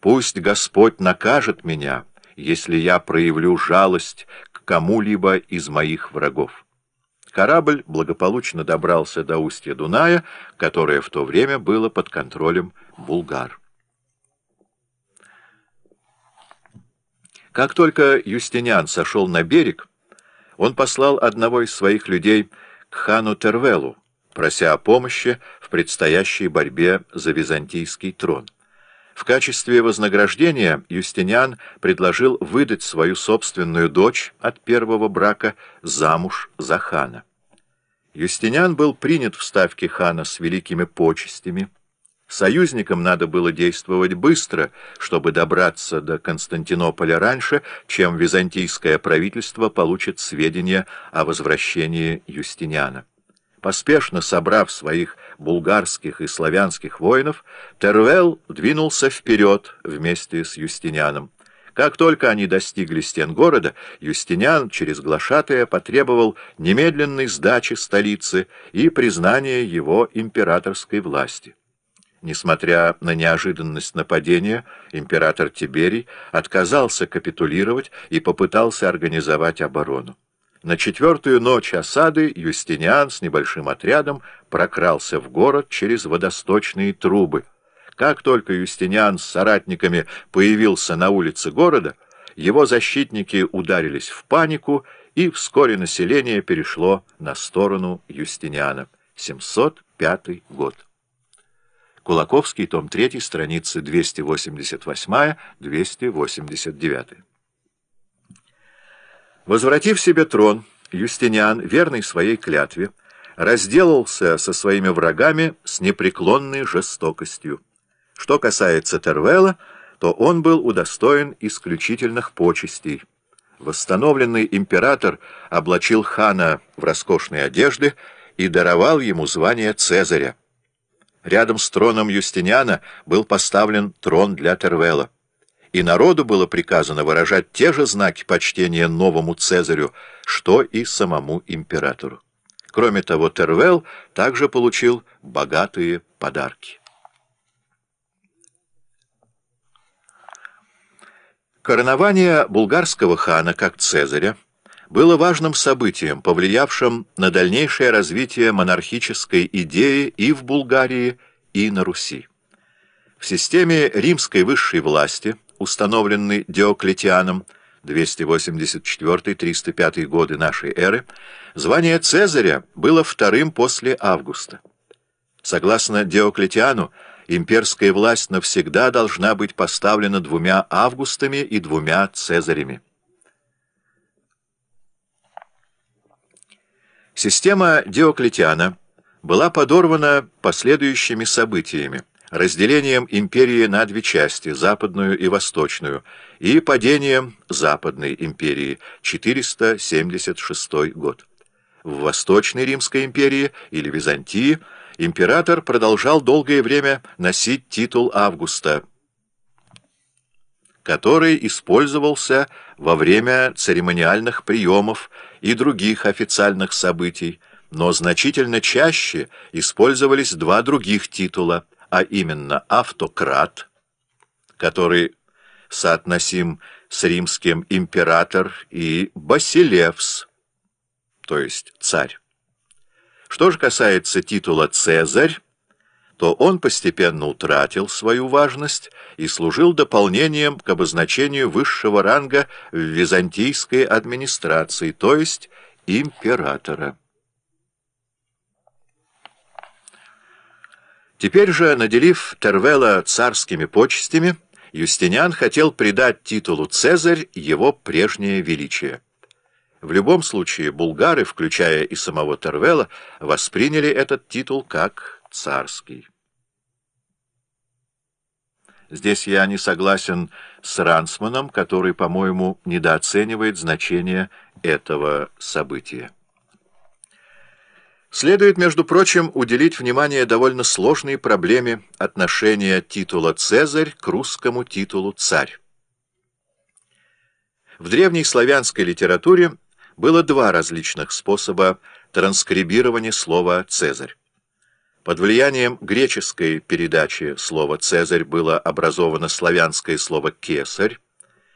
Пусть Господь накажет меня, если я проявлю жалость к кому-либо из моих врагов. Корабль благополучно добрался до устья Дуная, которое в то время было под контролем булгар. Как только Юстиниан сошел на берег, он послал одного из своих людей к хану Тервелу, прося о помощи в предстоящей борьбе за византийский трон. В качестве вознаграждения Юстиниан предложил выдать свою собственную дочь от первого брака замуж за хана. Юстиниан был принят в ставке хана с великими почестями. Союзникам надо было действовать быстро, чтобы добраться до Константинополя раньше, чем византийское правительство получит сведения о возвращении Юстиниана. Поспешно собрав своих булгарских и славянских воинов, Тервел двинулся вперед вместе с Юстинианом. Как только они достигли стен города, Юстиниан через глашатая потребовал немедленной сдачи столицы и признания его императорской власти. Несмотря на неожиданность нападения, император Тиберий отказался капитулировать и попытался организовать оборону. На четвертую ночь осады Юстиниан с небольшим отрядом прокрался в город через водосточные трубы. Как только Юстиниан с соратниками появился на улице города, его защитники ударились в панику, и вскоре население перешло на сторону Юстиниана. 705 год. Кулаковский, том 3, страницы 288-289. Возвратив себе трон, Юстиниан, верный своей клятве, разделался со своими врагами с непреклонной жестокостью. Что касается Тервела, то он был удостоен исключительных почестей. Восстановленный император облачил хана в роскошные одежды и даровал ему звание Цезаря. Рядом с троном Юстиниана был поставлен трон для Тервела и народу было приказано выражать те же знаки почтения новому Цезарю, что и самому императору. Кроме того, Тервел также получил богатые подарки. Коронование булгарского хана как Цезаря было важным событием, повлиявшим на дальнейшее развитие монархической идеи и в Булгарии, и на Руси. В системе римской высшей власти – установленный Диоклетианом 284-305 годы нашей эры, звание Цезаря было вторым после Августа. Согласно Диоклетиану, имперская власть навсегда должна быть поставлена двумя Августами и двумя Цезарями. Система Диоклетиана была подорвана последующими событиями, разделением империи на две части, западную и восточную, и падением Западной империи, 476 год. В Восточной Римской империи или Византии император продолжал долгое время носить титул Августа, который использовался во время церемониальных приемов и других официальных событий, но значительно чаще использовались два других титула – а именно автократ, который соотносим с римским император, и басилевс, то есть царь. Что же касается титула «Цезарь», то он постепенно утратил свою важность и служил дополнением к обозначению высшего ранга в византийской администрации, то есть императора. Теперь же, наделив Тервела царскими почестями, Юстиниан хотел придать титулу «Цезарь» его прежнее величие. В любом случае, булгары, включая и самого Тервела, восприняли этот титул как царский. Здесь я не согласен с Рансманом, который, по-моему, недооценивает значение этого события. Следует, между прочим, уделить внимание довольно сложной проблеме отношения титула «Цезарь» к русскому титулу «Царь». В древней славянской литературе было два различных способа транскрибирования слова «Цезарь». Под влиянием греческой передачи слова «цезарь» было образовано славянское слово «кесарь»,